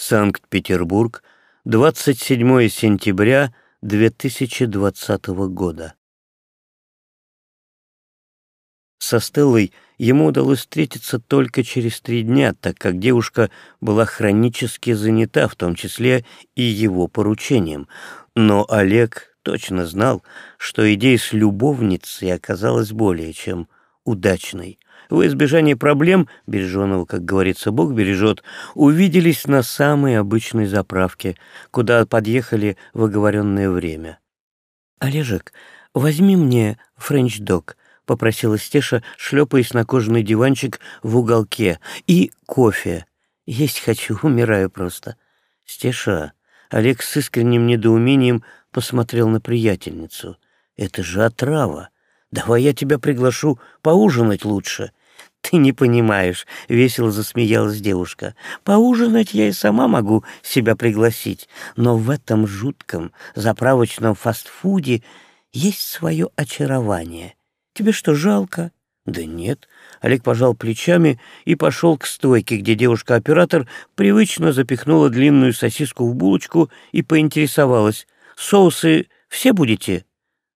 Санкт-Петербург, 27 сентября 2020 года. Со Стеллой ему удалось встретиться только через три дня, так как девушка была хронически занята, в том числе и его поручением. Но Олег точно знал, что идея с любовницей оказалась более чем удачной во избежание проблем, береженого, как говорится, Бог бережет, увиделись на самой обычной заправке, куда подъехали в оговоренное время. «Олежек, возьми мне френч-дог», — попросила Стеша, шлепаясь на кожаный диванчик в уголке, — «и кофе. Есть хочу, умираю просто». «Стеша», — Олег с искренним недоумением посмотрел на приятельницу, — «это же отрава. Давай я тебя приглашу поужинать лучше. «Ты не понимаешь», — весело засмеялась девушка. «Поужинать я и сама могу себя пригласить, но в этом жутком заправочном фастфуде есть свое очарование. Тебе что, жалко?» «Да нет». Олег пожал плечами и пошел к стойке, где девушка-оператор привычно запихнула длинную сосиску в булочку и поинтересовалась. «Соусы все будете?»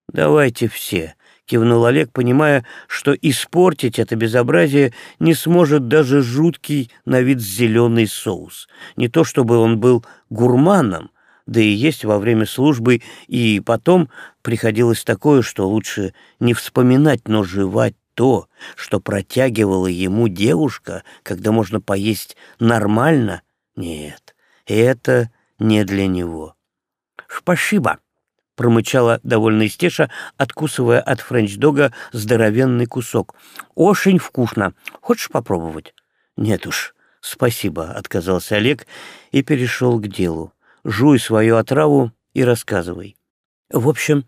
«Давайте все», — кивнул Олег, понимая, что испортить это безобразие не сможет даже жуткий на вид зеленый соус. Не то чтобы он был гурманом, да и есть во время службы, и потом приходилось такое, что лучше не вспоминать, но жевать то, что протягивала ему девушка, когда можно поесть нормально, нет, это не для него. «Спасибо», — промычала довольная Стеша, откусывая от френч-дога здоровенный кусок. «Очень вкусно. Хочешь попробовать?» «Нет уж, спасибо», — отказался Олег и перешел к делу. «Жуй свою отраву и рассказывай». В общем,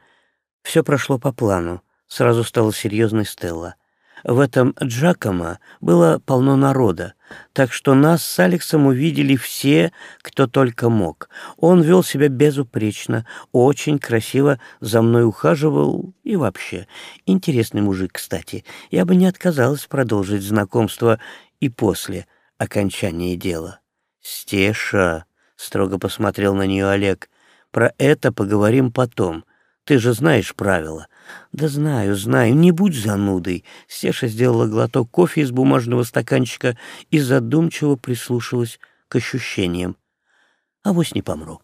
все прошло по плану. Сразу стала серьезной Стелла. В этом Джакомо было полно народа, так что нас с Алексом увидели все, кто только мог. Он вел себя безупречно, очень красиво за мной ухаживал и вообще. Интересный мужик, кстати. Я бы не отказалась продолжить знакомство и после окончания дела. «Стеша», — строго посмотрел на нее Олег, — «про это поговорим потом. Ты же знаешь правила. «Да знаю, знаю, не будь занудой». Сеша сделала глоток кофе из бумажного стаканчика и задумчиво прислушалась к ощущениям. «Авось не помру».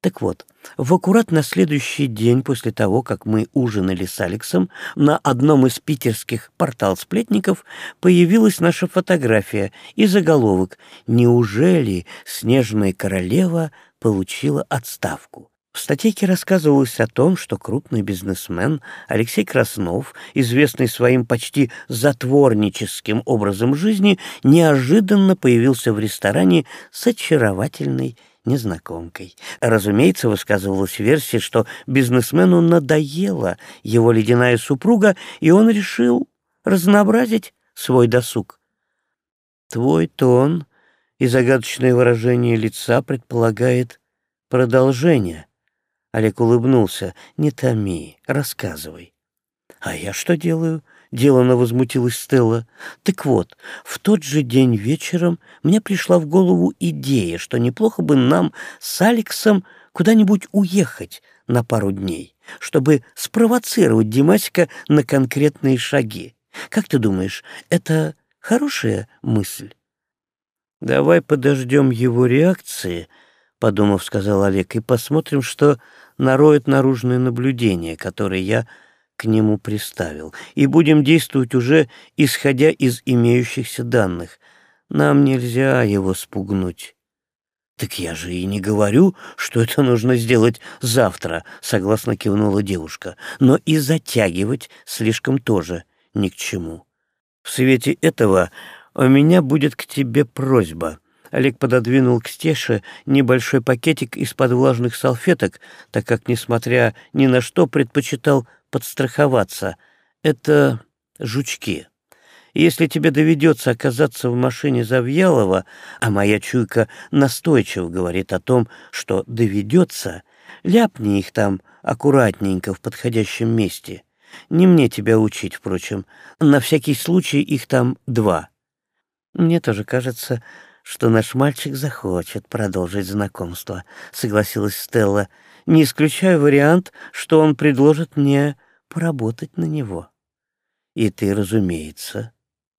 Так вот, в аккурат на следующий день после того, как мы ужинали с Алексом, на одном из питерских портал-сплетников появилась наша фотография и заголовок «Неужели снежная королева получила отставку?» В статейке рассказывалось о том, что крупный бизнесмен Алексей Краснов, известный своим почти затворническим образом жизни, неожиданно появился в ресторане с очаровательной незнакомкой. Разумеется, высказывалась версия, что бизнесмену надоела его ледяная супруга, и он решил разнообразить свой досуг. Твой тон и загадочное выражение лица предполагает продолжение — Олег улыбнулся. «Не томи, рассказывай». «А я что делаю?» — делано возмутилась Стелла. «Так вот, в тот же день вечером мне пришла в голову идея, что неплохо бы нам с Алексом куда-нибудь уехать на пару дней, чтобы спровоцировать Димасика на конкретные шаги. Как ты думаешь, это хорошая мысль?» «Давай подождем его реакции», — подумав, сказал Олег, — «и посмотрим, что нароет наружное наблюдение, которое я к нему приставил, и будем действовать уже исходя из имеющихся данных. Нам нельзя его спугнуть. «Так я же и не говорю, что это нужно сделать завтра», — согласно кивнула девушка. «Но и затягивать слишком тоже ни к чему. В свете этого у меня будет к тебе просьба. Олег пододвинул к Стеше небольшой пакетик из-под влажных салфеток, так как, несмотря ни на что, предпочитал подстраховаться. Это жучки. Если тебе доведется оказаться в машине Завьялова, а моя чуйка настойчиво говорит о том, что доведется, ляпни их там аккуратненько в подходящем месте. Не мне тебя учить, впрочем. На всякий случай их там два. Мне тоже кажется, что наш мальчик захочет продолжить знакомство», — согласилась Стелла. «Не исключаю вариант, что он предложит мне поработать на него». «И ты, разумеется,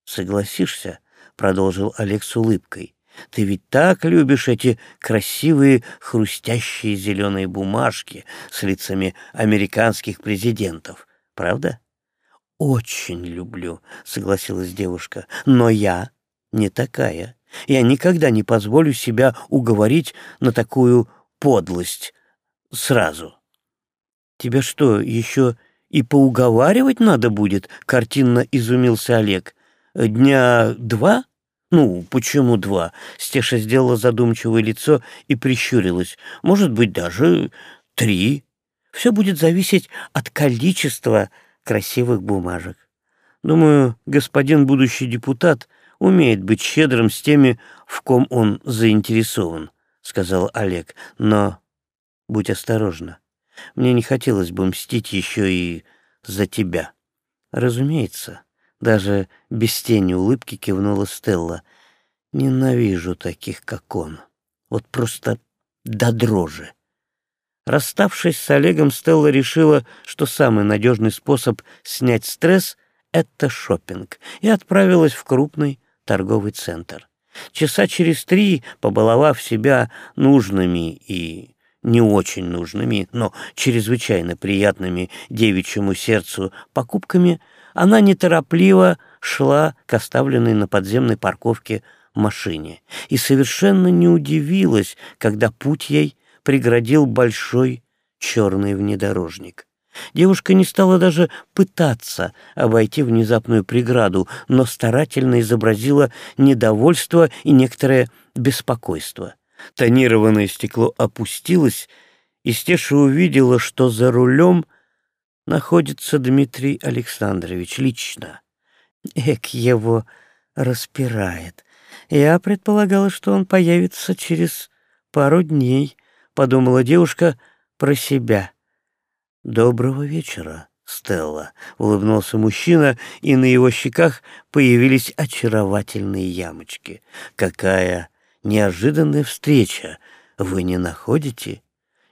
согласишься», — продолжил Олег с улыбкой. «Ты ведь так любишь эти красивые хрустящие зеленые бумажки с лицами американских президентов, правда?» «Очень люблю», — согласилась девушка, — «но я не такая. Я никогда не позволю себя уговорить на такую подлость сразу». «Тебя что, еще и поуговаривать надо будет?» — картинно изумился Олег. «Дня два?» «Ну, почему два?» — Стеша сделала задумчивое лицо и прищурилась. «Может быть, даже три. Все будет зависеть от количества красивых бумажек. Думаю, господин будущий депутат умеет быть щедрым с теми, в ком он заинтересован», — сказал Олег. «Но будь осторожна. Мне не хотелось бы мстить еще и за тебя». «Разумеется», — даже без тени улыбки кивнула Стелла. «Ненавижу таких, как он. Вот просто до дрожи». Расставшись с Олегом, Стелла решила, что самый надежный способ снять стресс — это шопинг, и отправилась в крупный торговый центр. Часа через три, побаловав себя нужными и не очень нужными, но чрезвычайно приятными девичьему сердцу покупками, она неторопливо шла к оставленной на подземной парковке машине и совершенно не удивилась, когда путь ей преградил большой черный внедорожник. Девушка не стала даже пытаться обойти внезапную преграду, но старательно изобразила недовольство и некоторое беспокойство. Тонированное стекло опустилось, и Стеша увидела, что за рулем находится Дмитрий Александрович лично. Эк его распирает. Я предполагала, что он появится через пару дней, — подумала девушка про себя. «Доброго вечера, Стелла», — улыбнулся мужчина, и на его щеках появились очаровательные ямочки. «Какая неожиданная встреча! Вы не находите?»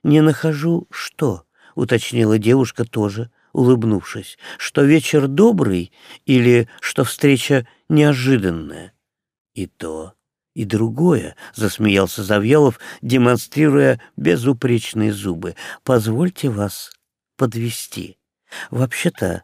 «Не нахожу что?» — уточнила девушка тоже, улыбнувшись. «Что вечер добрый или что встреча неожиданная?» «И то, и другое, — засмеялся Завьялов, демонстрируя безупречные зубы. — Позвольте вас подвести. Вообще-то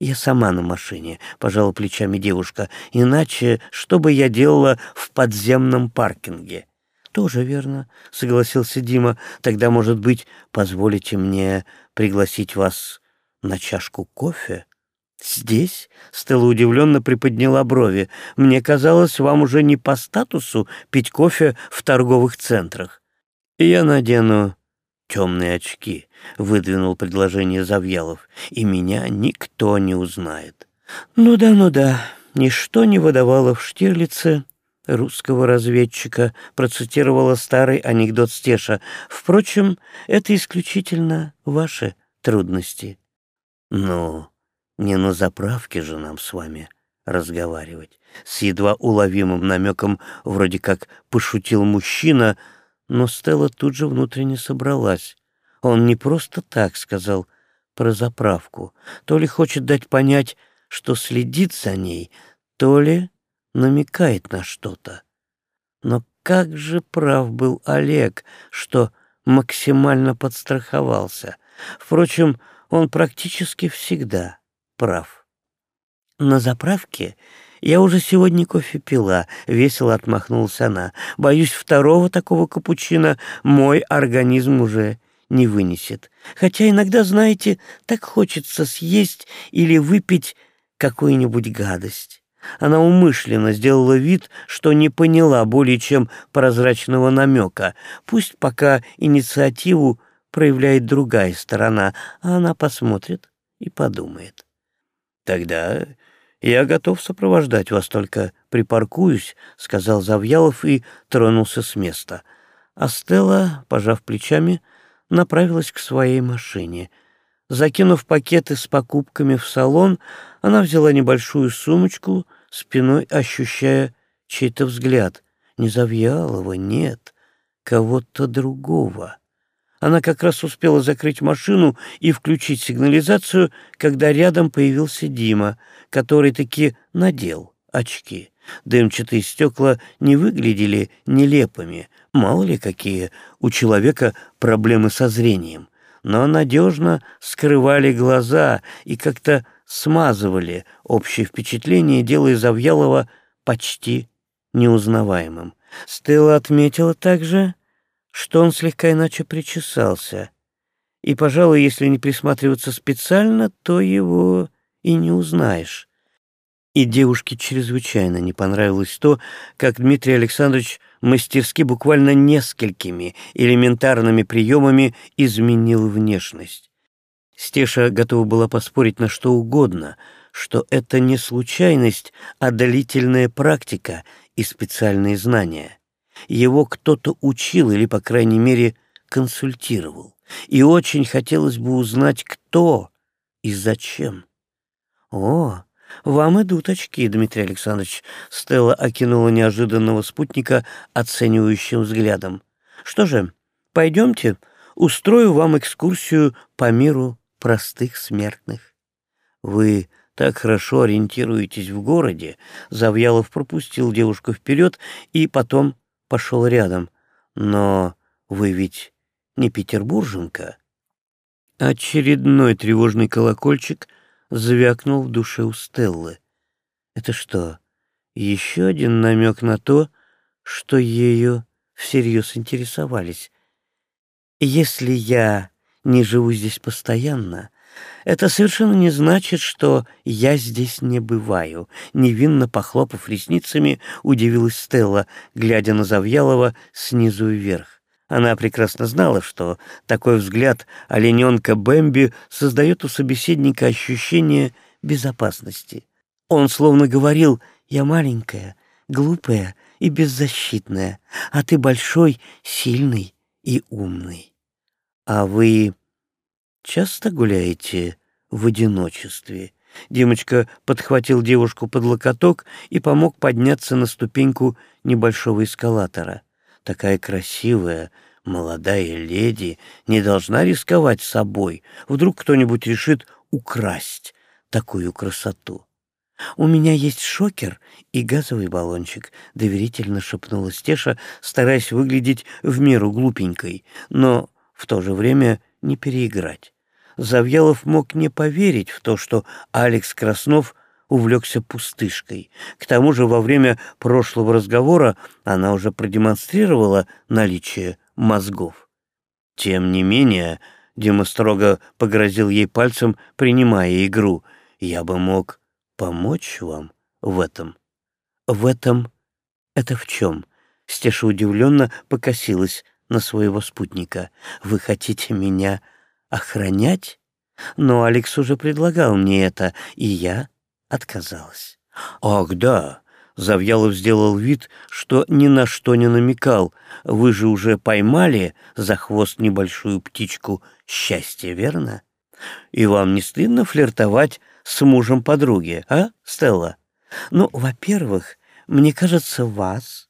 я сама на машине, — пожала плечами девушка, — иначе что бы я делала в подземном паркинге? — Тоже верно, — согласился Дима. — Тогда, может быть, позволите мне пригласить вас на чашку кофе? — «Здесь?» — Стелла удивленно приподняла брови. «Мне казалось, вам уже не по статусу пить кофе в торговых центрах». «Я надену темные очки», — выдвинул предложение Завьялов, «и меня никто не узнает». «Ну да, ну да, ничто не выдавало в Штирлице русского разведчика», — процитировала старый анекдот Стеша. «Впрочем, это исключительно ваши трудности». «Ну...» Не на заправке же нам с вами разговаривать. С едва уловимым намеком вроде как пошутил мужчина, но Стелла тут же внутренне собралась. Он не просто так сказал про заправку, то ли хочет дать понять, что следит за ней, то ли намекает на что-то. Но как же прав был Олег, что максимально подстраховался. Впрочем, он практически всегда прав. На заправке я уже сегодня кофе пила, весело отмахнулась она. Боюсь, второго такого капучино мой организм уже не вынесет. Хотя иногда, знаете, так хочется съесть или выпить какую-нибудь гадость. Она умышленно сделала вид, что не поняла более чем прозрачного намека. Пусть пока инициативу проявляет другая сторона, а она посмотрит и подумает. «Тогда я готов сопровождать вас, только припаркуюсь», — сказал Завьялов и тронулся с места. А Стелла, пожав плечами, направилась к своей машине. Закинув пакеты с покупками в салон, она взяла небольшую сумочку, спиной ощущая чей-то взгляд. Не Завьялова, нет, кого-то другого. Она как раз успела закрыть машину и включить сигнализацию, когда рядом появился Дима, который таки надел очки. Дымчатые стекла не выглядели нелепыми, мало ли какие у человека проблемы со зрением, но надежно скрывали глаза и как-то смазывали общее впечатление, делая Завьялова почти неузнаваемым. Стелла отметила также, что он слегка иначе причесался, и, пожалуй, если не присматриваться специально, то его и не узнаешь. И девушке чрезвычайно не понравилось то, как Дмитрий Александрович мастерски буквально несколькими элементарными приемами изменил внешность. Стеша готова была поспорить на что угодно, что это не случайность, а длительная практика и специальные знания. Его кто-то учил или, по крайней мере, консультировал. И очень хотелось бы узнать, кто и зачем. О, «Вам идут очки, Дмитрий Александрович», — Стелла окинула неожиданного спутника оценивающим взглядом. «Что же, пойдемте, устрою вам экскурсию по миру простых смертных. Вы так хорошо ориентируетесь в городе», — Завьялов пропустил девушку вперед и потом пошел рядом. «Но вы ведь не петербурженка?» Очередной тревожный колокольчик — звякнул в душе у Стеллы. Это что, еще один намек на то, что ею всерьез интересовались? Если я не живу здесь постоянно, это совершенно не значит, что я здесь не бываю. Невинно похлопав ресницами, удивилась Стелла, глядя на Завьялова снизу вверх. Она прекрасно знала, что такой взгляд олененка Бэмби создает у собеседника ощущение безопасности. Он словно говорил «Я маленькая, глупая и беззащитная, а ты большой, сильный и умный». «А вы часто гуляете в одиночестве?» Димочка подхватил девушку под локоток и помог подняться на ступеньку небольшого эскалатора такая красивая, молодая леди не должна рисковать собой. Вдруг кто-нибудь решит украсть такую красоту. «У меня есть шокер и газовый баллончик», — доверительно шепнула Стеша, стараясь выглядеть в меру глупенькой, но в то же время не переиграть. Завьялов мог не поверить в то, что Алекс Краснов увлекся пустышкой. К тому же во время прошлого разговора она уже продемонстрировала наличие мозгов. Тем не менее, Дима строго погрозил ей пальцем, принимая игру. «Я бы мог помочь вам в этом». «В этом? Это в чем?» Стеша удивленно покосилась на своего спутника. «Вы хотите меня охранять?» Но Алекс уже предлагал мне это, и я отказалась. «Ах, да!» — Завьялов сделал вид, что ни на что не намекал. «Вы же уже поймали за хвост небольшую птичку счастья, верно? И вам не стыдно флиртовать с мужем подруги, а, Стелла? Ну, во-первых, мне кажется, вас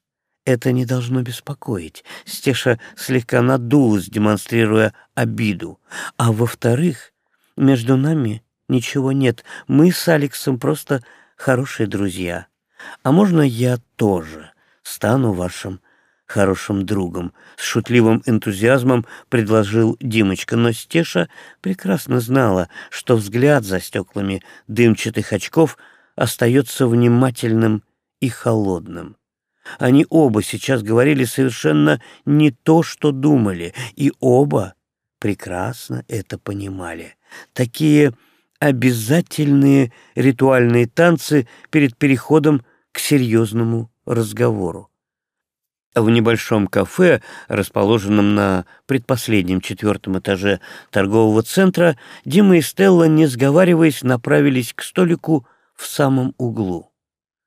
это не должно беспокоить. Стеша слегка надулась, демонстрируя обиду. А во-вторых, между нами ничего нет. Мы с Алексом просто хорошие друзья. А можно я тоже стану вашим хорошим другом?» С шутливым энтузиазмом предложил Димочка, но Стеша прекрасно знала, что взгляд за стеклами дымчатых очков остается внимательным и холодным. Они оба сейчас говорили совершенно не то, что думали, и оба прекрасно это понимали. Такие обязательные ритуальные танцы перед переходом к серьезному разговору. В небольшом кафе, расположенном на предпоследнем четвертом этаже торгового центра, Дима и Стелла, не сговариваясь, направились к столику в самом углу.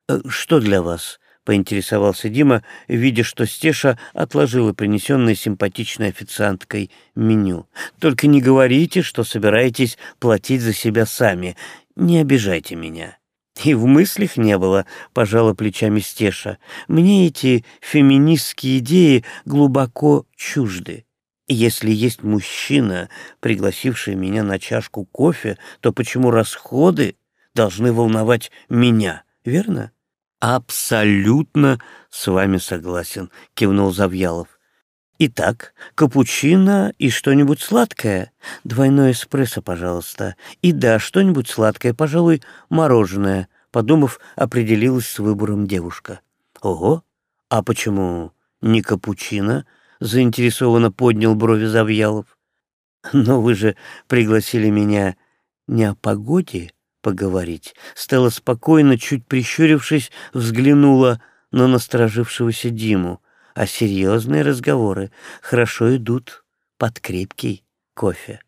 «Э, «Что для вас?» — поинтересовался Дима, видя, что Стеша отложила принесенное симпатичной официанткой меню. «Только не говорите, что собираетесь платить за себя сами. Не обижайте меня». И в мыслях не было, пожала плечами Стеша. Мне эти феминистские идеи глубоко чужды. Если есть мужчина, пригласивший меня на чашку кофе, то почему расходы должны волновать меня, верно? Абсолютно с вами согласен, кивнул Завьялов. Итак, капучино и что-нибудь сладкое. Двойной эспрессо, пожалуйста. И да, что-нибудь сладкое, пожалуй, мороженое. Подумав, определилась с выбором девушка. Ого, а почему не капучино? Заинтересованно поднял брови Завьялов. Но вы же пригласили меня не о погоде поговорить. Стелла спокойно, чуть прищурившись, взглянула на насторожившегося Диму а серьезные разговоры хорошо идут под крепкий кофе.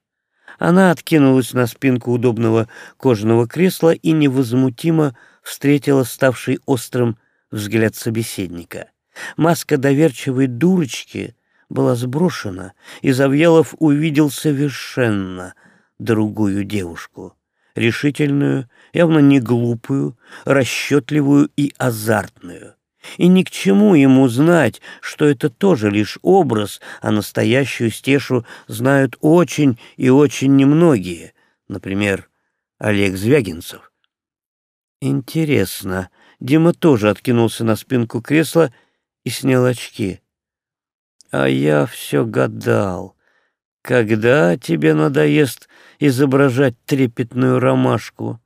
Она откинулась на спинку удобного кожаного кресла и невозмутимо встретила ставший острым взгляд собеседника. Маска доверчивой дурочки была сброшена, и Завьялов увидел совершенно другую девушку, решительную, явно не глупую, расчетливую и азартную. И ни к чему ему знать, что это тоже лишь образ, а настоящую стешу знают очень и очень немногие, например, Олег Звягинцев. Интересно, Дима тоже откинулся на спинку кресла и снял очки. А я все гадал, когда тебе надоест изображать трепетную ромашку?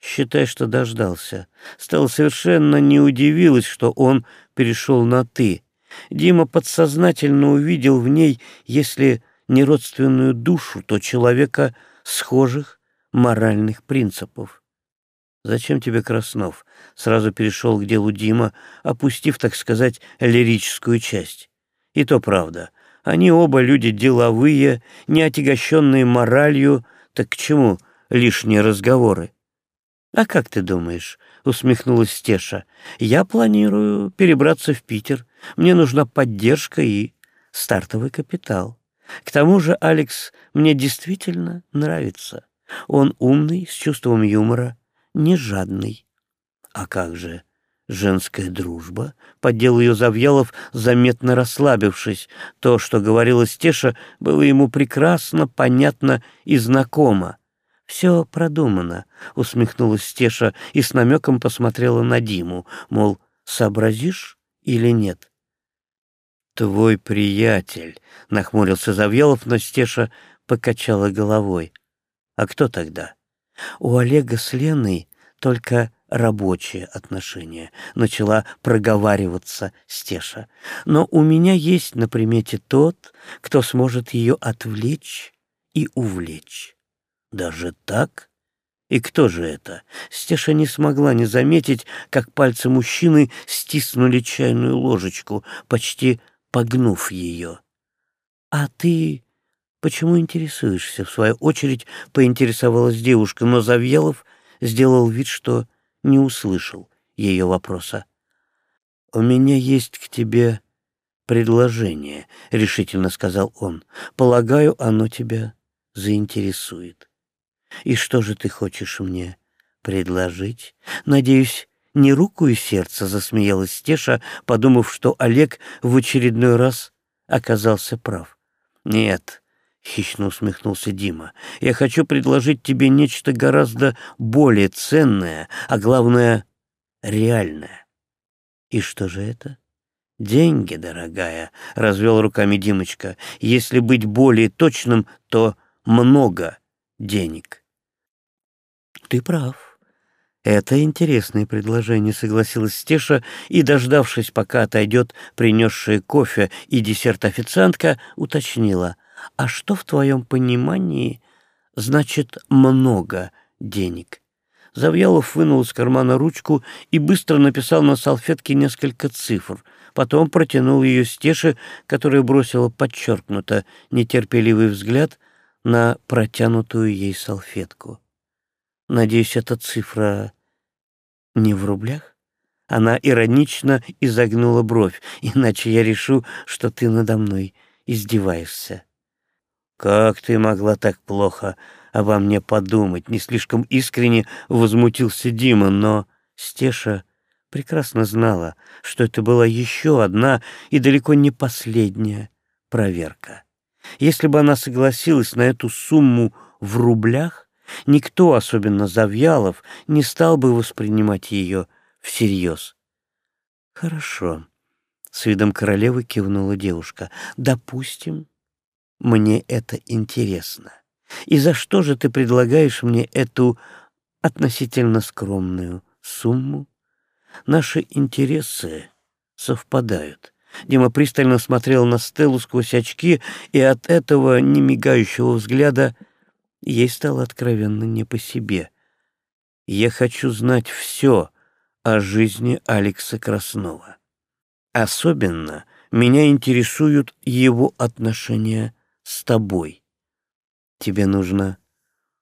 Считай, что дождался. Стало совершенно не удивилась, что он перешел на «ты». Дима подсознательно увидел в ней, если не родственную душу, то человека схожих моральных принципов. «Зачем тебе Краснов?» — сразу перешел к делу Дима, опустив, так сказать, лирическую часть. И то правда. Они оба люди деловые, не отягощенные моралью, так к чему лишние разговоры? «А как ты думаешь?» — усмехнулась Стеша. «Я планирую перебраться в Питер. Мне нужна поддержка и стартовый капитал. К тому же Алекс мне действительно нравится. Он умный, с чувством юмора, не жадный. А как же женская дружба?» — поддел ее Завьялов, заметно расслабившись. То, что говорила Стеша, было ему прекрасно, понятно и знакомо. «Все продумано», — усмехнулась Стеша и с намеком посмотрела на Диму, мол, сообразишь или нет. «Твой приятель», — нахмурился Завьялов, но Стеша покачала головой. «А кто тогда?» «У Олега с Леной только рабочие отношения», — начала проговариваться Стеша. «Но у меня есть на примете тот, кто сможет ее отвлечь и увлечь». Даже так? И кто же это? Стеша не смогла не заметить, как пальцы мужчины стиснули чайную ложечку, почти погнув ее. «А ты почему интересуешься?» — в свою очередь поинтересовалась девушка, но Завьялов сделал вид, что не услышал ее вопроса. «У меня есть к тебе предложение», — решительно сказал он. «Полагаю, оно тебя заинтересует». И что же ты хочешь мне предложить? Надеюсь, не руку и сердце, засмеялась Стеша, подумав, что Олег в очередной раз оказался прав. Нет, хищно усмехнулся Дима. Я хочу предложить тебе нечто гораздо более ценное, а главное реальное. И что же это? Деньги, дорогая, развел руками Димочка. Если быть более точным, то много денег. «Ты прав. Это интересное предложение», — согласилась Стеша и, дождавшись, пока отойдет принесшая кофе и десерт официантка, уточнила. «А что в твоем понимании значит «много денег»?» Завьялов вынул из кармана ручку и быстро написал на салфетке несколько цифр. Потом протянул ее Стеше, которая бросила подчеркнуто нетерпеливый взгляд на протянутую ей салфетку. Надеюсь, эта цифра не в рублях? Она иронично изогнула бровь, иначе я решу, что ты надо мной издеваешься. Как ты могла так плохо обо мне подумать», — не слишком искренне возмутился Дима, но Стеша прекрасно знала, что это была еще одна и далеко не последняя проверка. Если бы она согласилась на эту сумму в рублях, никто, особенно Завьялов, не стал бы воспринимать ее всерьез. «Хорошо», — с видом королевы кивнула девушка. «Допустим, мне это интересно. И за что же ты предлагаешь мне эту относительно скромную сумму?» Наши интересы совпадают. Дима пристально смотрел на Стеллу сквозь очки, и от этого немигающего взгляда ей стало откровенно не по себе. «Я хочу знать все о жизни Алекса Краснова. Особенно меня интересуют его отношения с тобой. Тебе нужно,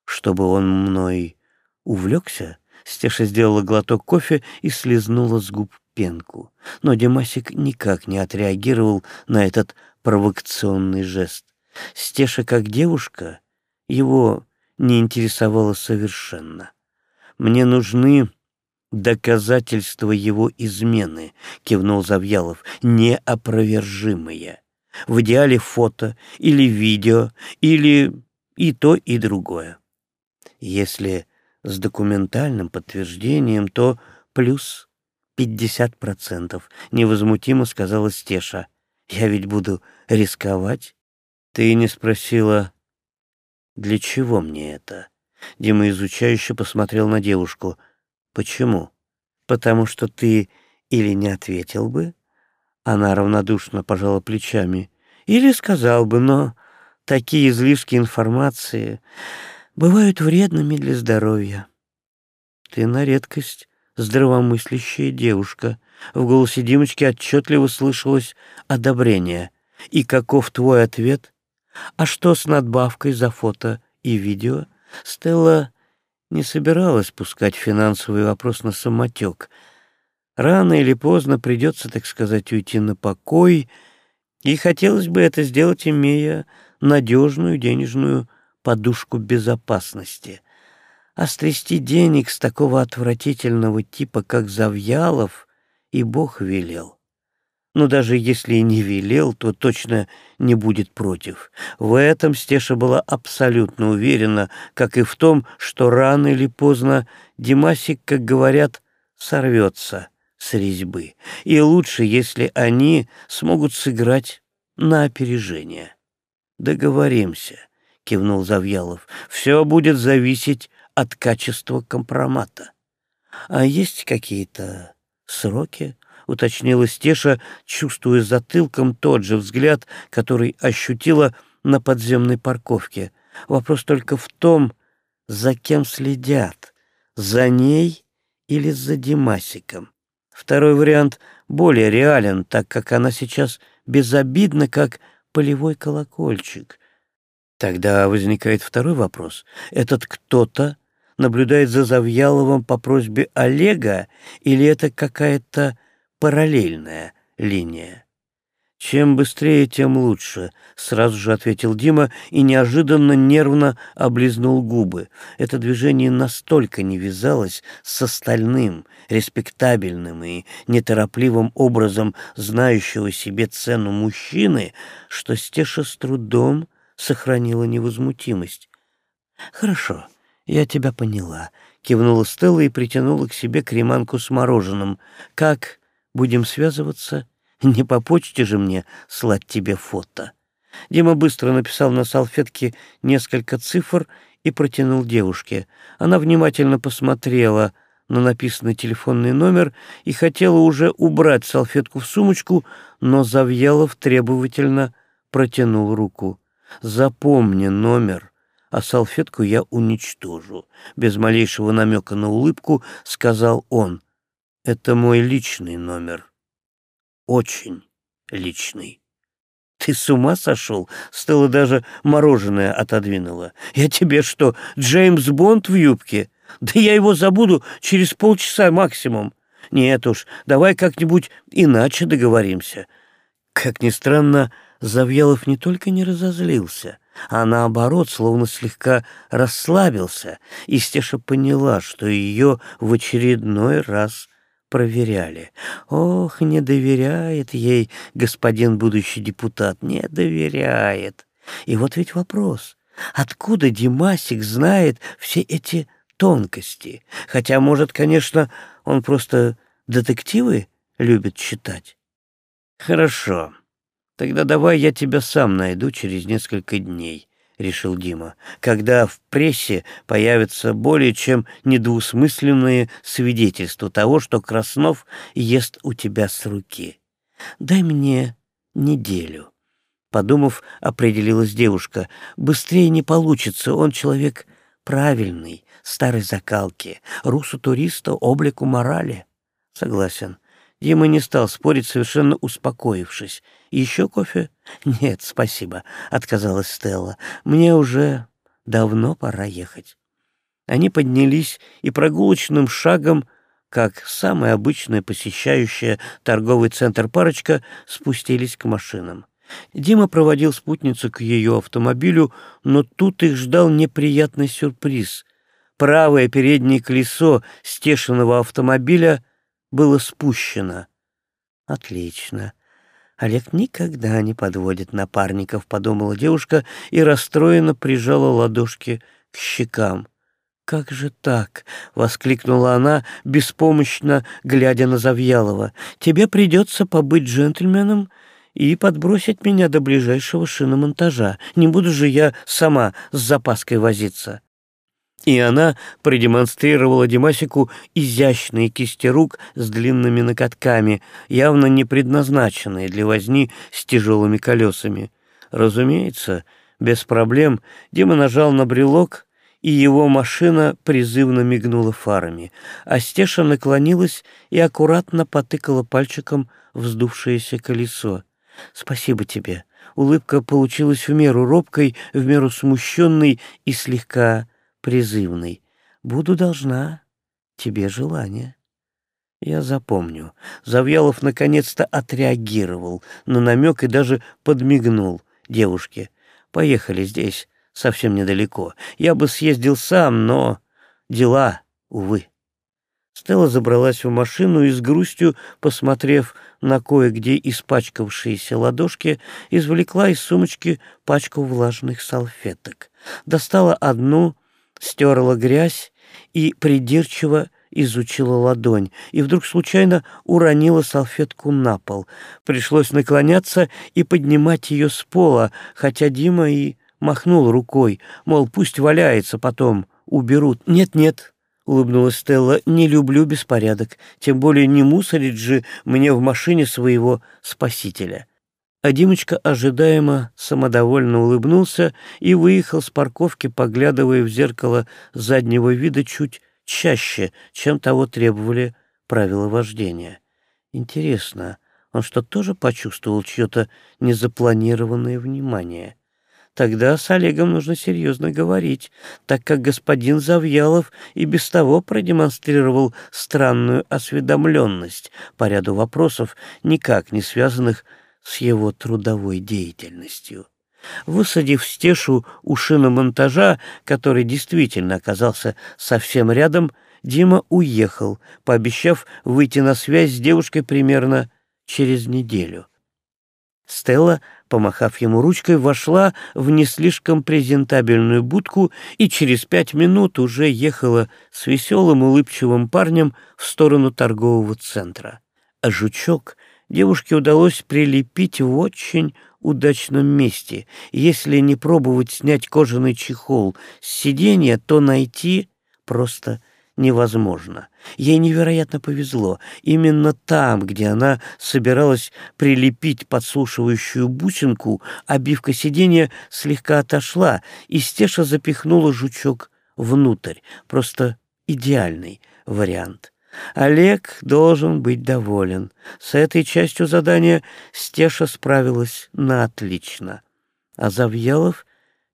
чтобы он мной увлекся?» Стеша сделала глоток кофе и слезнула с губ пенку. Но Демасик никак не отреагировал на этот провокационный жест. Стеша, как девушка, его не интересовала совершенно. «Мне нужны доказательства его измены», — кивнул Завьялов, — «неопровержимые. В идеале фото или видео, или и то, и другое. Если с документальным подтверждением, то плюс пятьдесят процентов, невозмутимо сказала Стеша. Я ведь буду рисковать. Ты не спросила, для чего мне это? Дима изучающе посмотрел на девушку. Почему? Потому что ты или не ответил бы, она равнодушно пожала плечами, или сказал бы, но такие излишки информации бывают вредными для здоровья. Ты на редкость здравомыслящая девушка. В голосе Димочки отчетливо слышалось одобрение. И каков твой ответ? А что с надбавкой за фото и видео? Стелла не собиралась пускать финансовый вопрос на самотек. Рано или поздно придется, так сказать, уйти на покой, и хотелось бы это сделать, имея надежную денежную подушку безопасности. А стрясти денег с такого отвратительного типа, как Завьялов, и Бог велел. Но даже если и не велел, то точно не будет против. В этом Стеша была абсолютно уверена, как и в том, что рано или поздно Димасик, как говорят, сорвется с резьбы. И лучше, если они смогут сыграть на опережение. Договоримся кивнул Завьялов. Все будет зависеть от качества компромата. А есть какие-то сроки? уточнила Стеша, чувствуя затылком тот же взгляд, который ощутила на подземной парковке. Вопрос только в том, за кем следят, за ней или за Димасиком. Второй вариант более реален, так как она сейчас безобидна, как полевой колокольчик, Тогда возникает второй вопрос. Этот кто-то наблюдает за Завьяловым по просьбе Олега или это какая-то параллельная линия? «Чем быстрее, тем лучше», — сразу же ответил Дима и неожиданно нервно облизнул губы. Это движение настолько не вязалось с остальным, респектабельным и неторопливым образом знающего себе цену мужчины, что Стеша с трудом сохранила невозмутимость. «Хорошо, я тебя поняла», — кивнула Стелла и притянула к себе креманку с мороженым. «Как будем связываться? Не по почте же мне слать тебе фото». Дима быстро написал на салфетке несколько цифр и протянул девушке. Она внимательно посмотрела на написанный телефонный номер и хотела уже убрать салфетку в сумочку, но Завьялов требовательно протянул руку. Запомни номер, а салфетку я уничтожу. Без малейшего намека на улыбку сказал он. Это мой личный номер. Очень личный. Ты с ума сошел? Стелла даже мороженое отодвинула. Я тебе что, Джеймс Бонд в юбке? Да я его забуду через полчаса максимум. Нет уж, давай как-нибудь иначе договоримся. Как ни странно, Завьялов не только не разозлился, а наоборот, словно слегка расслабился, и Стеша поняла, что ее в очередной раз проверяли. Ох, не доверяет ей господин будущий депутат, не доверяет. И вот ведь вопрос, откуда Димасик знает все эти тонкости? Хотя, может, конечно, он просто детективы любит читать. Хорошо, тогда давай я тебя сам найду через несколько дней. — решил Дима, — когда в прессе появятся более чем недвусмысленные свидетельства того, что Краснов ест у тебя с руки. Дай мне неделю. Подумав, определилась девушка. Быстрее не получится, он человек правильный, старой закалки, русу туриста, облику морали. Согласен. Дима не стал спорить, совершенно успокоившись. «Еще кофе?» «Нет, спасибо», — отказалась Стелла. «Мне уже давно пора ехать». Они поднялись и прогулочным шагом, как самая обычная посещающая торговый центр парочка, спустились к машинам. Дима проводил спутницу к ее автомобилю, но тут их ждал неприятный сюрприз. Правое переднее колесо стешенного автомобиля было спущено. Отлично. Олег никогда не подводит напарников, подумала девушка и расстроенно прижала ладошки к щекам. «Как же так?» — воскликнула она, беспомощно глядя на Завьялова. «Тебе придется побыть джентльменом и подбросить меня до ближайшего шиномонтажа. Не буду же я сама с запаской возиться». И она продемонстрировала Димасику изящные кисти рук с длинными накатками, явно не предназначенные для возни с тяжелыми колесами. Разумеется, без проблем Дима нажал на брелок, и его машина призывно мигнула фарами, а Стеша наклонилась и аккуратно потыкала пальчиком вздувшееся колесо. «Спасибо тебе». Улыбка получилась в меру робкой, в меру смущенной и слегка призывный. «Буду должна тебе желание». Я запомню. Завьялов наконец-то отреагировал на намек и даже подмигнул девушке. «Поехали здесь, совсем недалеко. Я бы съездил сам, но дела, увы». Стелла забралась в машину и с грустью, посмотрев на кое-где испачкавшиеся ладошки, извлекла из сумочки пачку влажных салфеток. Достала одну стерла грязь и придирчиво изучила ладонь, и вдруг случайно уронила салфетку на пол. Пришлось наклоняться и поднимать ее с пола, хотя Дима и махнул рукой, мол, пусть валяется, потом уберут. «Нет-нет», — улыбнулась Стелла, — «не люблю беспорядок, тем более не мусорить же мне в машине своего спасителя». А Димочка ожидаемо самодовольно улыбнулся и выехал с парковки, поглядывая в зеркало заднего вида чуть чаще, чем того требовали правила вождения. Интересно, он что, тоже почувствовал чье-то незапланированное внимание? Тогда с Олегом нужно серьезно говорить, так как господин Завьялов и без того продемонстрировал странную осведомленность по ряду вопросов, никак не связанных с его трудовой деятельностью. Высадив стешу у шиномонтажа, который действительно оказался совсем рядом, Дима уехал, пообещав выйти на связь с девушкой примерно через неделю. Стелла, помахав ему ручкой, вошла в не слишком презентабельную будку и через пять минут уже ехала с веселым улыбчивым парнем в сторону торгового центра. А жучок девушке удалось прилепить в очень удачном месте. Если не пробовать снять кожаный чехол с сиденья, то найти просто невозможно. Ей невероятно повезло. Именно там, где она собиралась прилепить подслушивающую бусинку, обивка сиденья слегка отошла, и Стеша запихнула жучок внутрь. Просто идеальный вариант. Олег должен быть доволен. С этой частью задания Стеша справилась на отлично. А Завьялов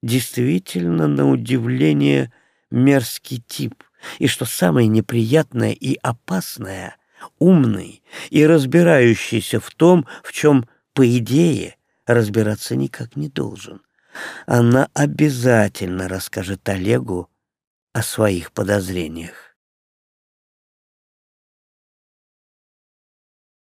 действительно, на удивление, мерзкий тип. И что самое неприятное и опасное, умный и разбирающийся в том, в чем, по идее, разбираться никак не должен. Она обязательно расскажет Олегу о своих подозрениях.